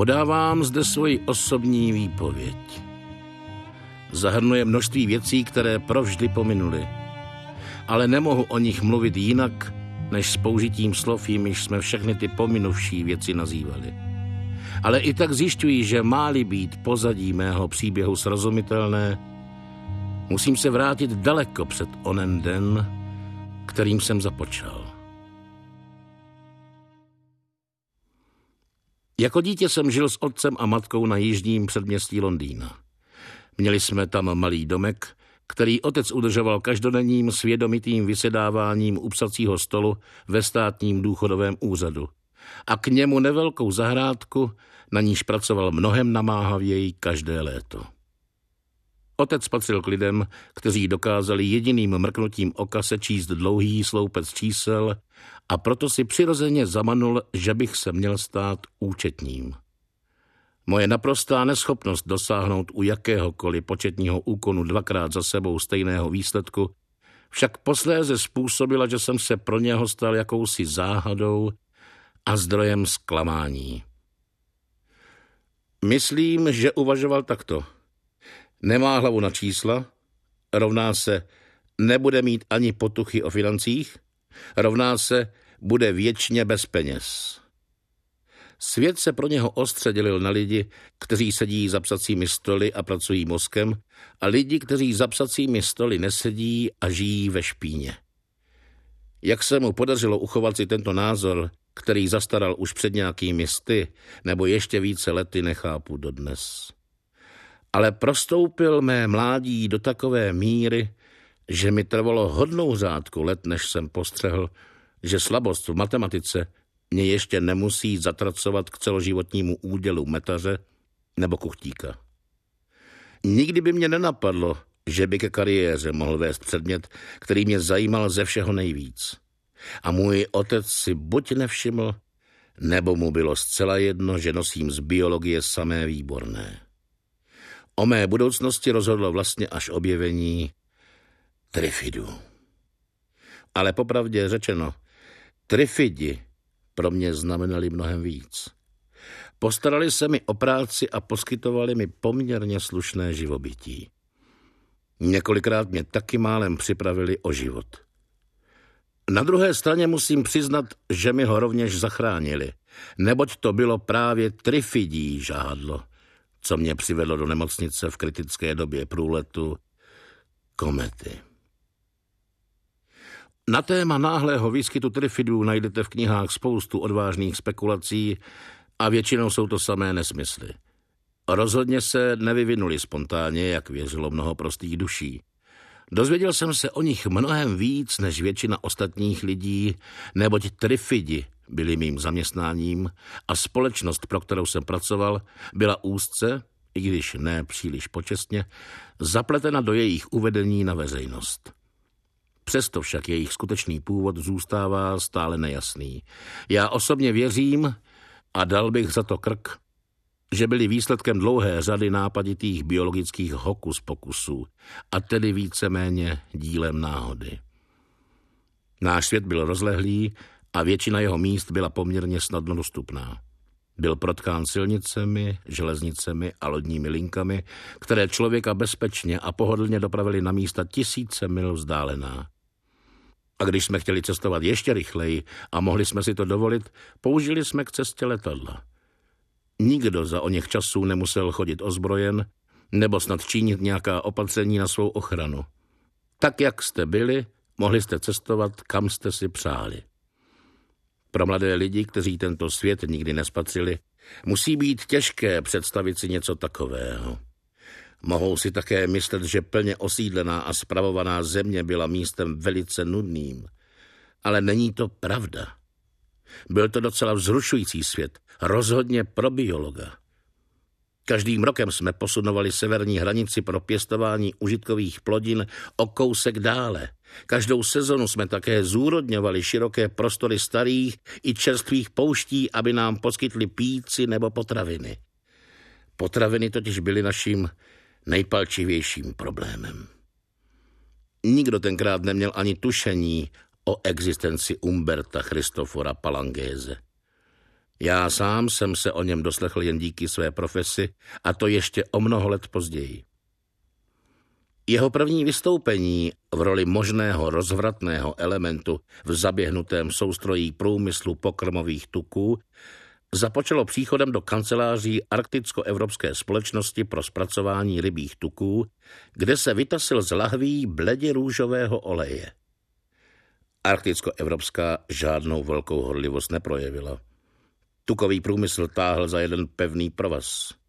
Podávám zde svoji osobní výpověď. Zahrnuje množství věcí, které provždy pominuly. Ale nemohu o nich mluvit jinak, než s použitím slov, jimiž jsme všechny ty pominuvší věci nazývali. Ale i tak zjišťuji, že máli být pozadí mého příběhu srozumitelné, musím se vrátit daleko před onen den, kterým jsem započal. Jako dítě jsem žil s otcem a matkou na jižním předměstí Londýna. Měli jsme tam malý domek, který otec udržoval každodenním svědomitým vysedáváním u psacího stolu ve státním důchodovém úřadu. A k němu nevelkou zahrádku, na níž pracoval mnohem namáhavěji každé léto. Otec patřil k lidem, kteří dokázali jediným mrknutím oka sečíst dlouhý sloupec čísel a proto si přirozeně zamanul, že bych se měl stát účetním. Moje naprostá neschopnost dosáhnout u jakéhokoliv početního úkonu dvakrát za sebou stejného výsledku však posléze způsobila, že jsem se pro něho stal jakousi záhadou a zdrojem zklamání. Myslím, že uvažoval takto. Nemá hlavu na čísla, rovná se nebude mít ani potuchy o financích, rovná se bude věčně bez peněz. Svět se pro něho ostře dělil na lidi, kteří sedí za psacími stoly a pracují mozkem, a lidi, kteří za psacími stoly nesedí a žijí ve špíně. Jak se mu podařilo uchovat si tento názor, který zastaral už před nějakými sty, nebo ještě více lety, nechápu dodnes. Ale prostoupil mé mládí do takové míry, že mi trvalo hodnou řádku let, než jsem postřehl, že slabost v matematice mě ještě nemusí zatracovat k celoživotnímu údělu metaře nebo kuchtíka. Nikdy by mě nenapadlo, že by ke kariéře mohl vést předmět, který mě zajímal ze všeho nejvíc. A můj otec si buď nevšiml, nebo mu bylo zcela jedno, že nosím z biologie samé výborné. O mé budoucnosti rozhodlo vlastně až objevení trifidu. Ale popravdě řečeno, trifidi pro mě znamenali mnohem víc. Postarali se mi o práci a poskytovali mi poměrně slušné živobytí. Několikrát mě taky málem připravili o život. Na druhé straně musím přiznat, že mi ho rovněž zachránili, neboť to bylo právě trifidí žádlo, co mě přivedlo do nemocnice v kritické době průletu komety. Na téma náhlého výskytu trifidů najdete v knihách spoustu odvážných spekulací a většinou jsou to samé nesmysly. Rozhodně se nevyvinuli spontánně, jak věřilo mnoho prostých duší. Dozvěděl jsem se o nich mnohem víc než většina ostatních lidí, neboť trifidi byli mým zaměstnáním a společnost, pro kterou jsem pracoval, byla úzce, i když ne příliš počestně, zapletena do jejich uvedení na veřejnost. Přesto však jejich skutečný původ zůstává stále nejasný. Já osobně věřím, a dal bych za to krk, že byli výsledkem dlouhé řady nápaditých biologických hokus pokusů a tedy víceméně dílem náhody. Náš svět byl rozlehlý a většina jeho míst byla poměrně snadno dostupná. Byl protkán silnicemi, železnicemi a lodními linkami, které člověka bezpečně a pohodlně dopravili na místa tisíce mil vzdálená. A když jsme chtěli cestovat ještě rychleji a mohli jsme si to dovolit, použili jsme k cestě letadla. Nikdo za o něch časů nemusel chodit ozbrojen nebo snad činit nějaká opatření na svou ochranu. Tak, jak jste byli, mohli jste cestovat, kam jste si přáli. Pro mladé lidi, kteří tento svět nikdy nespatřili, musí být těžké představit si něco takového. Mohou si také myslet, že plně osídlená a spravovaná země byla místem velice nudným. Ale není to pravda. Byl to docela vzrušující svět, rozhodně pro biologa. Každým rokem jsme posunovali severní hranici pro pěstování užitkových plodin o kousek dále. Každou sezonu jsme také zúrodňovali široké prostory starých i čerstvých pouští, aby nám poskytli píci nebo potraviny. Potraviny totiž byly naším nejpalčivějším problémem. Nikdo tenkrát neměl ani tušení o existenci Umberta Christofora Palangéze. Já sám jsem se o něm doslechl jen díky své profesi a to ještě o mnoho let později. Jeho první vystoupení v roli možného rozvratného elementu v zaběhnutém soustrojí průmyslu pokrmových tuků započalo příchodem do kanceláří Arkticko-Evropské společnosti pro zpracování rybích tuků, kde se vytasil z lahví bledě růžového oleje. Arkticko-Evropská žádnou velkou horlivost neprojevila. Tukový průmysl táhl za jeden pevný provaz.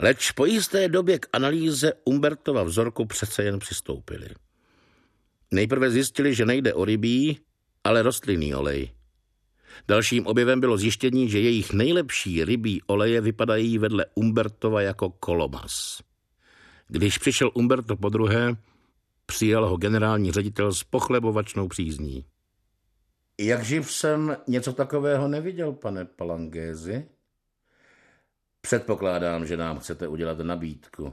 Leč po jisté době k analýze Umbertova vzorku přece jen přistoupili. Nejprve zjistili, že nejde o rybí, ale rostlinný olej. Dalším objevem bylo zjištění, že jejich nejlepší rybí oleje vypadají vedle Umbertova jako kolomas. Když přišel Umberto po druhé, přijal ho generální ředitel s pochlebovačnou přízní. Jak živ jsem něco takového neviděl, pane Palangézi? Předpokládám, že nám chcete udělat nabídku.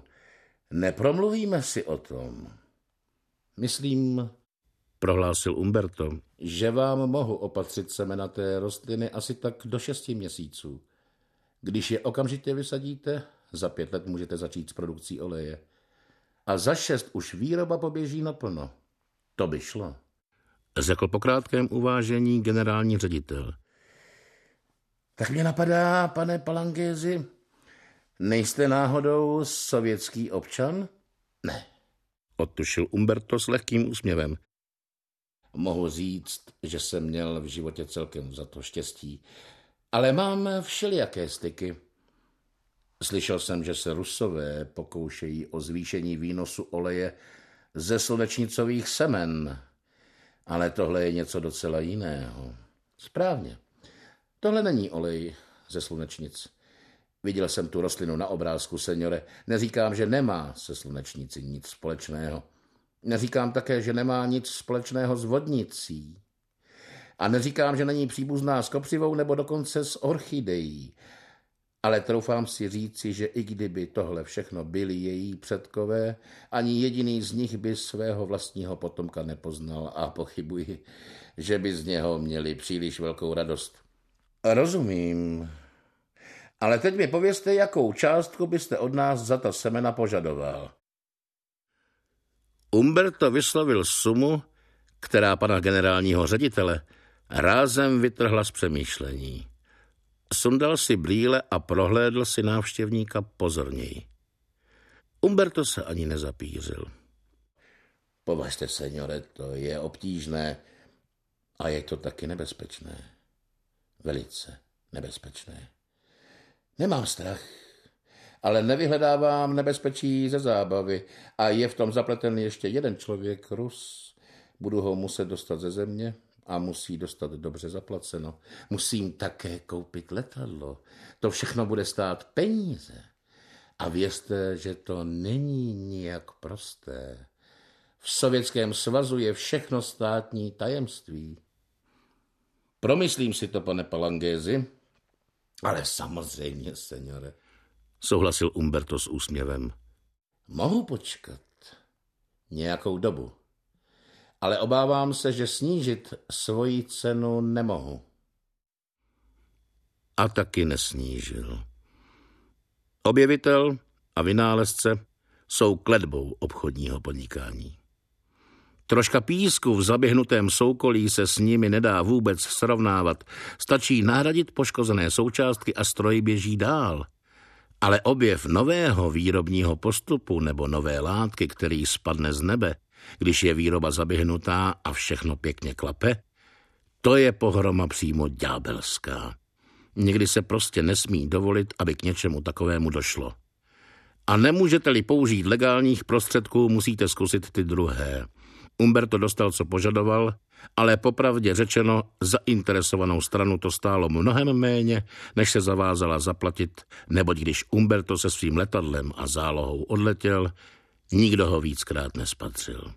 Nepromluvíme si o tom. Myslím, prohlásil Umberto, že vám mohu opatřit semena té rostliny asi tak do šesti měsíců. Když je okamžitě vysadíte, za pět let můžete začít s produkcí oleje. A za šest už výroba poběží naplno. To by šlo. Řekl po krátkém uvážení generální ředitel. Tak mě napadá, pane Palangézi, nejste náhodou sovětský občan? Ne. Odtušil Umberto s lehkým úsměvem. Mohu říct, že jsem měl v životě celkem za to štěstí, ale mám všelijaké styky. Slyšel jsem, že se rusové pokoušejí o zvýšení výnosu oleje ze slunečnicových semen, ale tohle je něco docela jiného. Správně. Tohle není olej ze slunečnic. Viděl jsem tu rostlinu na obrázku, seniore. Neříkám, že nemá se slunečnici nic společného. Neříkám také, že nemá nic společného s vodnicí. A neříkám, že není příbuzná s kopřivou nebo dokonce s orchidejí. Ale troufám si říci, že i kdyby tohle všechno byli její předkové, ani jediný z nich by svého vlastního potomka nepoznal a pochybuji, že by z něho měli příliš velkou radost. Rozumím. Ale teď mi povězte, jakou částku byste od nás za ta semena požadoval. Umberto vyslovil sumu, která pana generálního ředitele rázem vytrhla z přemýšlení. Sundal si brýle a prohlédl si návštěvníka pozorněji. Umberto se ani nezapířil. Považte, seniore, to je obtížné a je to taky nebezpečné. Velice nebezpečné. Nemám strach, ale nevyhledávám nebezpečí ze zábavy a je v tom zapleten ještě jeden člověk, Rus. Budu ho muset dostat ze země a musí dostat dobře zaplaceno. Musím také koupit letadlo. To všechno bude stát peníze. A vězte, že to není nijak prosté. V Sovětském svazu je všechno státní tajemství. Promyslím si to, pane Palangézi. Ale samozřejmě, seniore souhlasil Umberto s úsměvem. Mohu počkat nějakou dobu, ale obávám se, že snížit svoji cenu nemohu. A taky nesnížil. Objevitel a vynálezce jsou kledbou obchodního podnikání. Troška písku v zaběhnutém soukolí se s nimi nedá vůbec srovnávat. Stačí nahradit poškozené součástky a stroj běží dál – ale objev nového výrobního postupu nebo nové látky, který spadne z nebe, když je výroba zaběhnutá a všechno pěkně klape, to je pohroma přímo ďábelská. Někdy se prostě nesmí dovolit, aby k něčemu takovému došlo. A nemůžete-li použít legálních prostředků, musíte zkusit ty druhé. Umberto dostal, co požadoval, ale popravdě řečeno, zainteresovanou stranu to stálo mnohem méně, než se zavázala zaplatit, neboť když Umberto se svým letadlem a zálohou odletěl, nikdo ho víckrát nespatřil.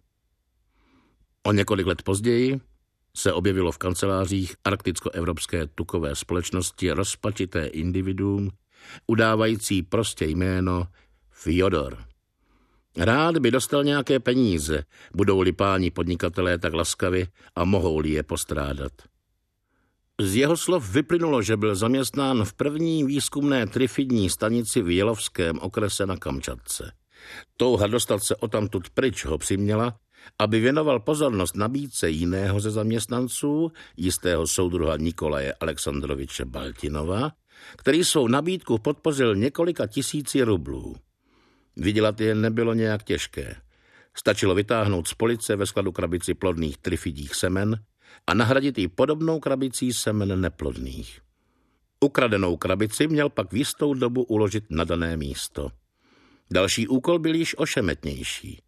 O několik let později se objevilo v kancelářích Arkticko-Evropské tukové společnosti rozpačité individuum, udávající prostě jméno Fyodor. Rád by dostal nějaké peníze, budou-li páni podnikatelé tak laskavi a mohou-li je postrádat. Z jeho slov vyplynulo, že byl zaměstnán v první výzkumné trifidní stanici v Jelovském okrese na Kamčatce. Touha dostat se o tamtud pryč ho přiměla, aby věnoval pozornost nabídce jiného ze zaměstnanců, jistého soudruha Nikolaje Alexandroviče Baltinova, který svou nabídku podpořil několika tisíci rublů. Vydělat je nebylo nějak těžké. Stačilo vytáhnout z police ve skladu krabici plodných trifidích semen a nahradit ji podobnou krabicí semen neplodných. Ukradenou krabici měl pak v jistou dobu uložit na dané místo. Další úkol byl již ošemetnější.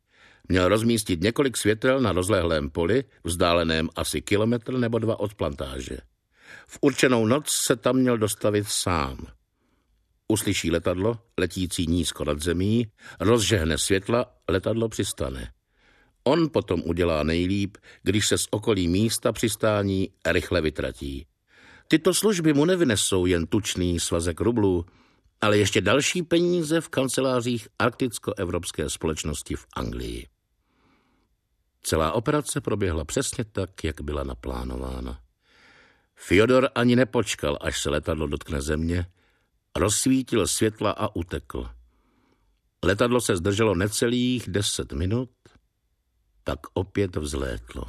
Měl rozmístit několik světel na rozlehlém poli, vzdáleném asi kilometr nebo dva od plantáže. V určenou noc se tam měl dostavit sám. Uslyší letadlo, letící nízko nad zemí, rozžehne světla, letadlo přistane. On potom udělá nejlíp, když se z okolí místa přistání rychle vytratí. Tyto služby mu nevynesou jen tučný svazek rublů, ale ještě další peníze v kancelářích Arkticko-Evropské společnosti v Anglii. Celá operace proběhla přesně tak, jak byla naplánována. Fyodor ani nepočkal, až se letadlo dotkne země, rozsvítil světla a utekl. Letadlo se zdrželo necelých deset minut, tak opět vzlétlo.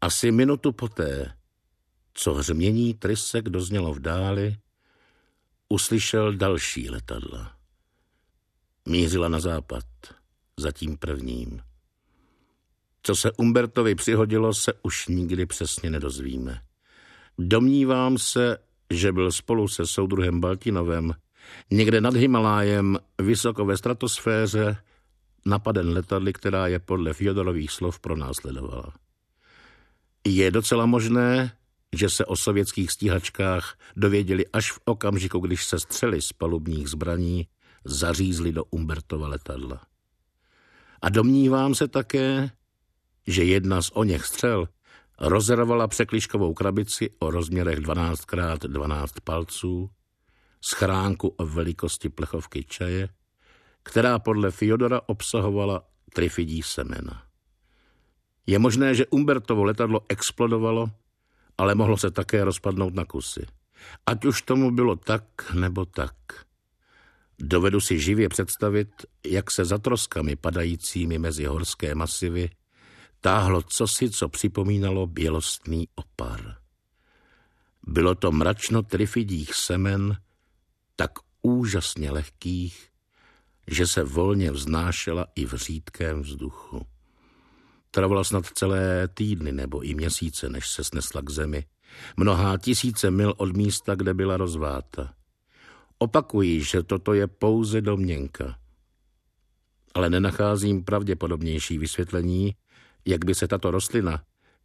Asi minutu poté, co hřmění trysek doznělo v dáli, uslyšel další letadla. Mířila na západ, za tím prvním. Co se Umbertovi přihodilo, se už nikdy přesně nedozvíme. Domnívám se, že byl spolu se soudruhem Baltinovem někde nad Himalájem, vysoko ve stratosféře, napaden letadly, která je podle Fjodorových slov pronásledovala. Je docela možné, že se o sovětských stíhačkách dověděli až v okamžiku, když se střely z palubních zbraní zařízly do Umbertova letadla. A domnívám se také, že jedna z oněch střel rozervala překliškovou krabici o rozměrech 12 x 12 palců, schránku o velikosti plechovky čaje, která podle Fyodora obsahovala trifidí semena. Je možné, že Umbertovo letadlo explodovalo, ale mohlo se také rozpadnout na kusy. Ať už tomu bylo tak nebo tak. Dovedu si živě představit, jak se za troskami padajícími mezi horské masivy táhlo cosi, co připomínalo bělostný opar. Bylo to mračno trifidích semen, tak úžasně lehkých, že se volně vznášela i v řídkém vzduchu. Trvalo snad celé týdny nebo i měsíce, než se snesla k zemi. Mnohá tisíce mil od místa, kde byla rozváta. Opakuji, že toto je pouze domněnka. Ale nenacházím pravděpodobnější vysvětlení, jak by se tato rostlina,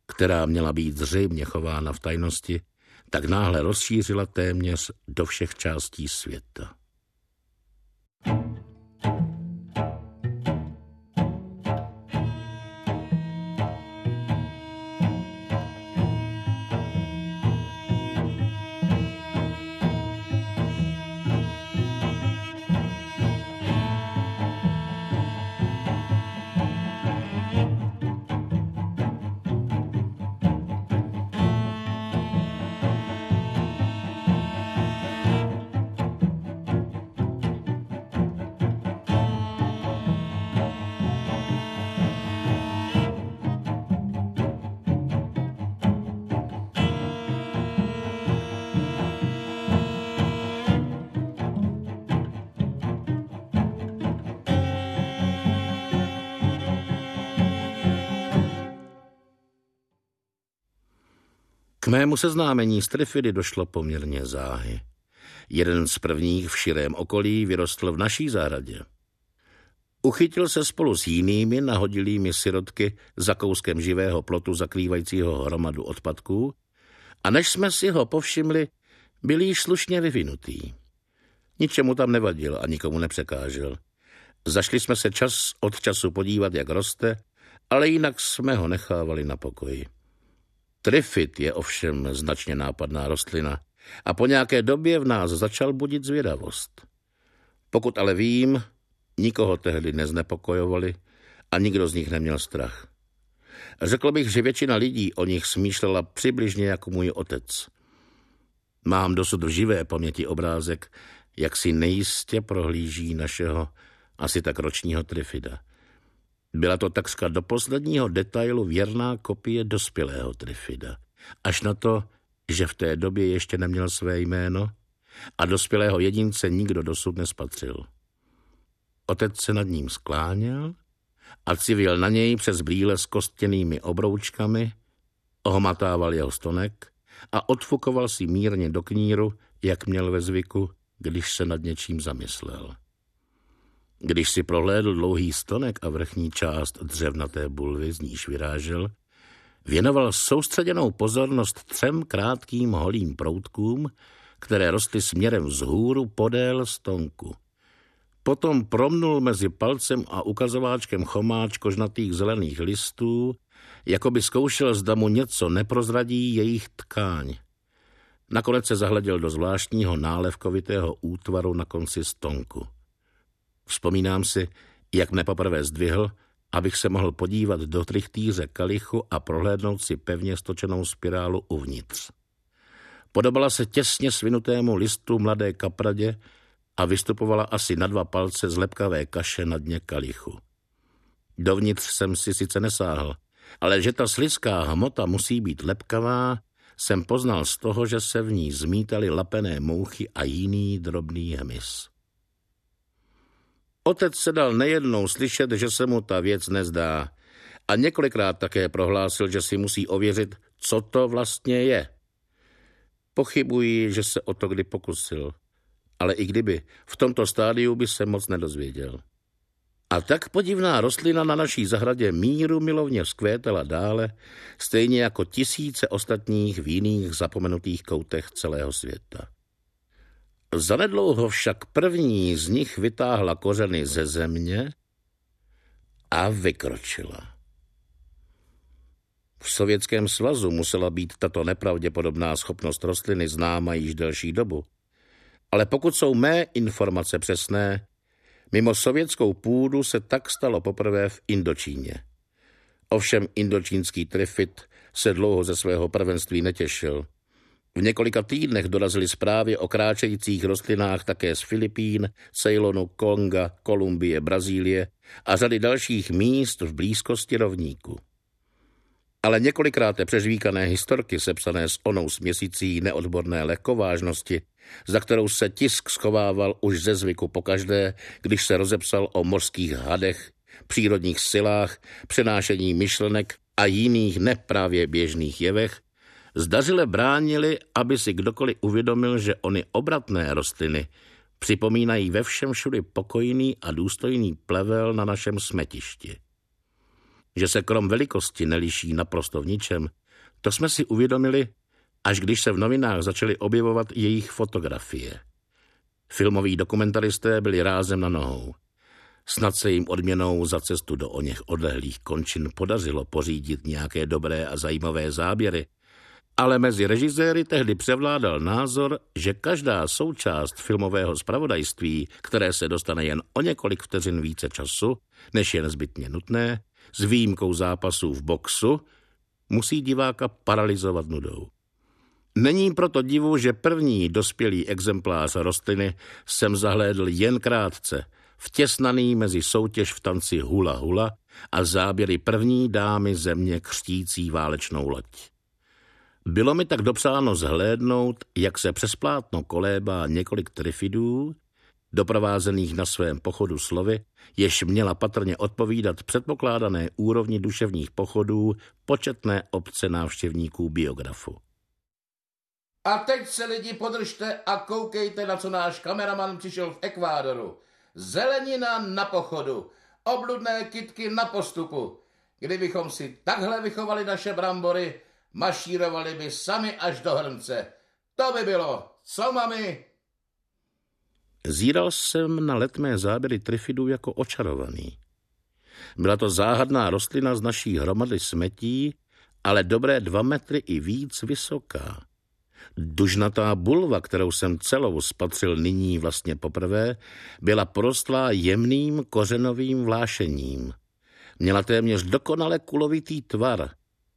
která měla být zřejmě chována v tajnosti, tak náhle rozšířila téměř do všech částí světa. Mému seznámení s Trifidy došlo poměrně záhy. Jeden z prvních v širém okolí vyrostl v naší zahradě. Uchytil se spolu s jinými nahodilými sirotky za kouskem živého plotu zakrývajícího hromadu odpadků a než jsme si ho povšimli, byl již slušně vyvinutý. Ničemu tam nevadil a nikomu nepřekážel. Zašli jsme se čas od času podívat, jak roste, ale jinak jsme ho nechávali na pokoji. Trifit je ovšem značně nápadná rostlina a po nějaké době v nás začal budit zvědavost. Pokud ale vím, nikoho tehdy neznepokojovali a nikdo z nich neměl strach. Řekl bych, že většina lidí o nich smýšlela přibližně jako můj otec. Mám dosud v živé paměti obrázek, jak si nejistě prohlíží našeho asi tak ročního Trifida. Byla to takřka do posledního detailu věrná kopie dospělého Trifida. Až na to, že v té době ještě neměl své jméno a dospělého jedince nikdo dosud nespatřil. Otec se nad ním skláněl a civil na něj přes brýle s kostěnými obroučkami, ohmatával jeho stonek a odfukoval si mírně do kníru, jak měl ve zvyku, když se nad něčím zamyslel. Když si prohlédl dlouhý stonek a vrchní část dřevnaté bulvy, z níž vyrážel, věnoval soustředěnou pozornost třem krátkým holým proutkům, které rostly směrem vzhůru podél stonku. Potom promnul mezi palcem a ukazováčkem chomáč kožnatých zelených listů, jako by zkoušel, zda mu něco neprozradí jejich tkáň. Nakonec se zahleděl do zvláštního nálevkovitého útvaru na konci stonku. Vzpomínám si, jak mne poprvé zdvihl, abych se mohl podívat do trichtýře kalichu a prohlédnout si pevně stočenou spirálu uvnitř. Podobala se těsně svinutému listu mladé kapradě a vystupovala asi na dva palce z lepkavé kaše na dně kalichu. Dovnitř jsem si sice nesáhl, ale že ta sliská hmota musí být lepkavá, jsem poznal z toho, že se v ní zmítaly lapené mouchy a jiný drobný hmyz. Otec se dal nejednou slyšet, že se mu ta věc nezdá a několikrát také prohlásil, že si musí ověřit, co to vlastně je. Pochybuji, že se o to kdy pokusil, ale i kdyby, v tomto stádiu by se moc nedozvěděl. A tak podivná rostlina na naší zahradě míru milovně vzkvétala dále, stejně jako tisíce ostatních v jiných zapomenutých koutech celého světa. Zanedlouho však první z nich vytáhla kořeny ze země a vykročila. V Sovětském svazu musela být tato nepravděpodobná schopnost rostliny známa již delší dobu. Ale pokud jsou mé informace přesné, mimo sovětskou půdu se tak stalo poprvé v Indočíně. Ovšem indočínský trifit se dlouho ze svého prvenství netěšil – v několika týdnech dorazily zprávy o kráčejících rostlinách také z Filipín, Ceylonu, Konga, Kolumbie, Brazílie a řady dalších míst v blízkosti rovníku. Ale několikrát přežvíkané historky sepsané s onou směsicí neodborné lehkovážnosti, za kterou se tisk schovával už ze zvyku pokaždé, když se rozepsal o mořských hadech, přírodních silách, přenášení myšlenek a jiných neprávě běžných jevech, zdařile bránili, aby si kdokoliv uvědomil, že ony obratné rostliny připomínají ve všem všudy pokojný a důstojný plevel na našem smetišti. Že se krom velikosti neliší naprosto v ničem, to jsme si uvědomili, až když se v novinách začaly objevovat jejich fotografie. Filmoví dokumentaristé byli rázem na nohou. Snad se jim odměnou za cestu do o něch odlehlých končin podařilo pořídit nějaké dobré a zajímavé záběry, ale mezi režiséry tehdy převládal názor, že každá součást filmového zpravodajství, které se dostane jen o několik vteřin více času, než je nezbytně nutné, s výjimkou zápasů v boxu, musí diváka paralizovat nudou. Není proto divu, že první dospělý exemplář rostliny jsem zahlédl jen krátce, vtěsnaný mezi soutěž v tanci hula hula a záběry první dámy země křtící válečnou loď. Bylo mi tak dopsáno zhlédnout, jak se přes plátno kolébá několik trifidů, doprovázených na svém pochodu slovy, jež měla patrně odpovídat předpokládané úrovni duševních pochodů početné obce návštěvníků biografu. A teď se lidi podržte a koukejte, na co náš kameraman přišel v Ekvádoru. Zelenina na pochodu, obludné kitky na postupu. Kdybychom si takhle vychovali naše brambory, mašírovali by sami až do hrnce. To by bylo. Co, mami? Zíral jsem na letmé záběry trifidů jako očarovaný. Byla to záhadná rostlina z naší hromady smetí, ale dobré dva metry i víc vysoká. Dužnatá bulva, kterou jsem celou spatřil nyní vlastně poprvé, byla porostlá jemným kořenovým vlášením. Měla téměř dokonale kulovitý tvar,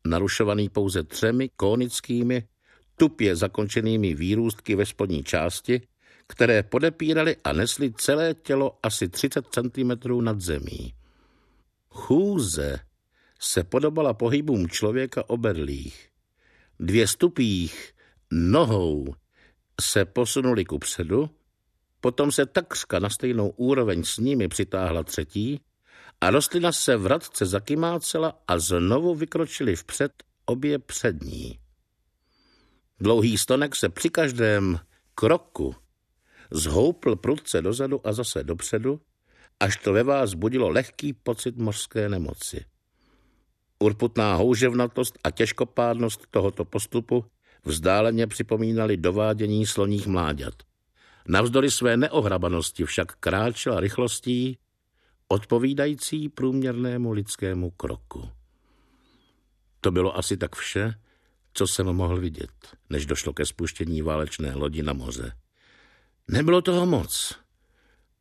narušovaný pouze třemi konickými, tupě zakončenými výrůstky ve spodní části, které podepíraly a nesly celé tělo asi 30 cm nad zemí. Chůze se podobala pohybům člověka oberlých. Dvě stupích nohou se posunuli ku předu, potom se takřka na stejnou úroveň s nimi přitáhla třetí a rostlina se vratce zakymácela a znovu vykročili vpřed obě přední. Dlouhý stonek se při každém kroku zhoupl prudce dozadu a zase dopředu, až to ve vás budilo lehký pocit mořské nemoci. Urputná houževnatost a těžkopádnost tohoto postupu vzdáleně připomínali dovádění sloních mláďat. Navzdory své neohrabanosti však kráčela rychlostí, odpovídající průměrnému lidskému kroku. To bylo asi tak vše, co jsem mohl vidět, než došlo ke spuštění válečné lodi na moře. Nebylo toho moc,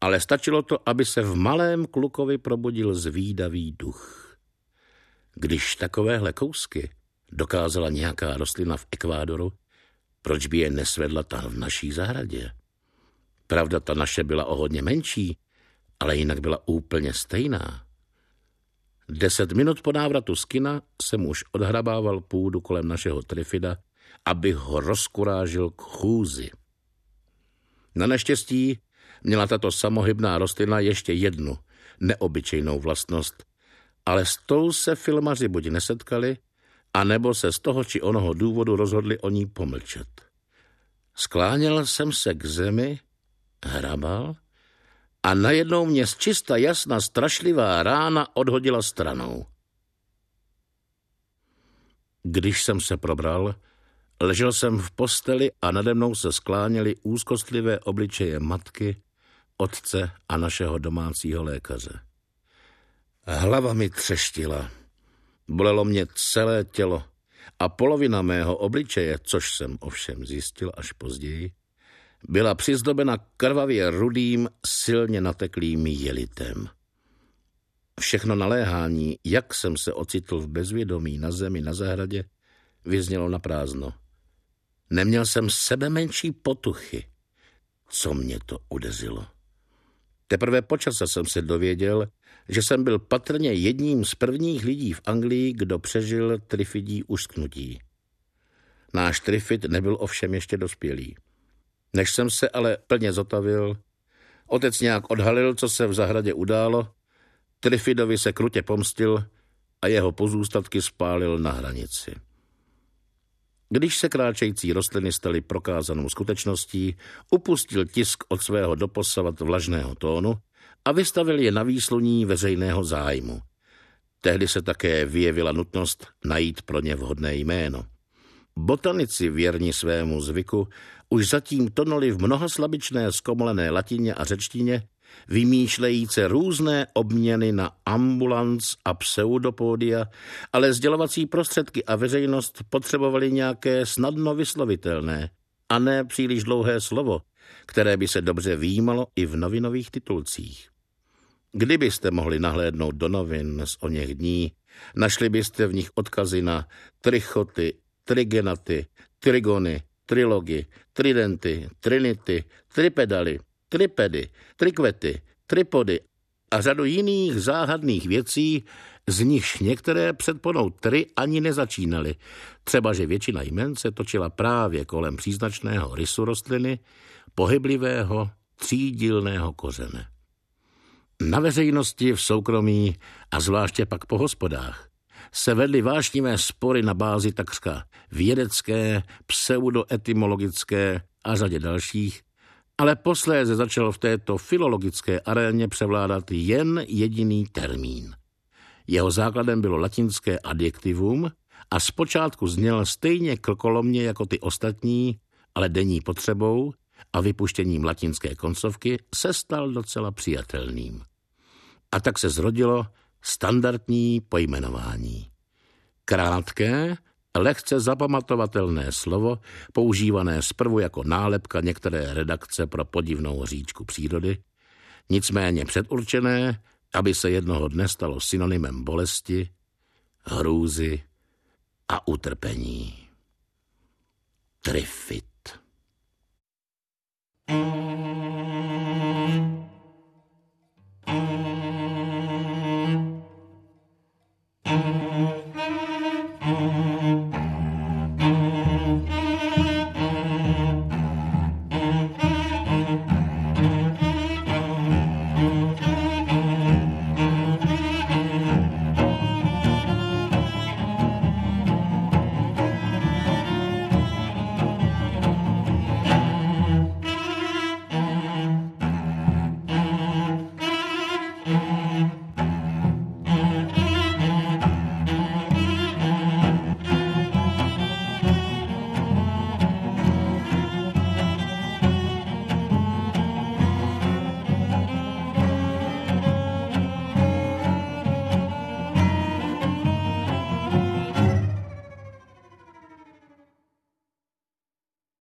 ale stačilo to, aby se v malém klukovi probudil zvídavý duch. Když takovéhle kousky dokázala nějaká rostlina v Ekvádoru, proč by je nesvedla tam v naší zahradě? Pravda, ta naše byla o hodně menší, ale jinak byla úplně stejná. Deset minut po návratu z kina jsem už odhrabával půdu kolem našeho trifida, abych ho rozkurážil k chůzi. Na neštěstí měla tato samohybná rostlina ještě jednu neobyčejnou vlastnost, ale s tou se filmaři buď nesetkali, anebo se z toho či onoho důvodu rozhodli o ní pomlčet. Skláněl jsem se k zemi, hrabal a najednou mě z čista jasna strašlivá rána odhodila stranou. Když jsem se probral, ležel jsem v posteli a nade mnou se skláněly úzkostlivé obličeje matky, otce a našeho domácího lékaře. Hlava mi třeštila. Bolelo mě celé tělo a polovina mého obličeje, což jsem ovšem zjistil až později, byla přizdobena krvavě rudým, silně nateklým jelitem. Všechno naléhání, jak jsem se ocitl v bezvědomí na zemi na zahradě, vyznělo na prázdno. Neměl jsem sebe menší potuchy. Co mě to udeřilo? Teprve počase jsem se dověděl, že jsem byl patrně jedním z prvních lidí v Anglii, kdo přežil trifidí usknutí. Náš trifid nebyl ovšem ještě dospělý. Než jsem se ale plně zotavil, otec nějak odhalil, co se v zahradě událo, Trifidovi se krutě pomstil a jeho pozůstatky spálil na hranici. Když se kráčející rostliny staly prokázanou skutečností, upustil tisk od svého doposavat vlažného tónu a vystavil je na výsluní veřejného zájmu. Tehdy se také vyjevila nutnost najít pro ně vhodné jméno. Botanici věrni svému zvyku už zatím tonuli v mnoha slabičné zkomolené latině a řečtině, vymýšlejíce různé obměny na ambulans a pseudopódia, ale sdělovací prostředky a veřejnost potřebovali nějaké snadno vyslovitelné a ne příliš dlouhé slovo, které by se dobře výjímalo i v novinových titulcích. Kdybyste mohli nahlédnout do novin z o něch dní, našli byste v nich odkazy na trichoty, trigenaty, trigony, trilogy, tridenty, trinity, tripedaly, tripedy, trikvety, tripody a řadu jiných záhadných věcí, z nichž některé před ponou tri ani nezačínaly. Třeba, že většina jmen se točila právě kolem příznačného rysu rostliny, pohyblivého třídílného kořene. Na veřejnosti, v soukromí a zvláště pak po hospodách se vedly vášnivé spory na bázi takřka vědecké, pseudoetymologické a řadě dalších, ale posléze začal v této filologické aréně převládat jen jediný termín. Jeho základem bylo latinské adjektivum a zpočátku zněl stejně krkolomně jako ty ostatní, ale denní potřebou a vypuštěním latinské koncovky se stal docela přijatelným. A tak se zrodilo standardní pojmenování. Krátké, lehce zapamatovatelné slovo, používané zprvu jako nálepka některé redakce pro podivnou říčku přírody, nicméně předurčené aby se jednoho dne stalo synonymem bolesti, hrůzy a utrpení. Trifit. you Mm-hmm.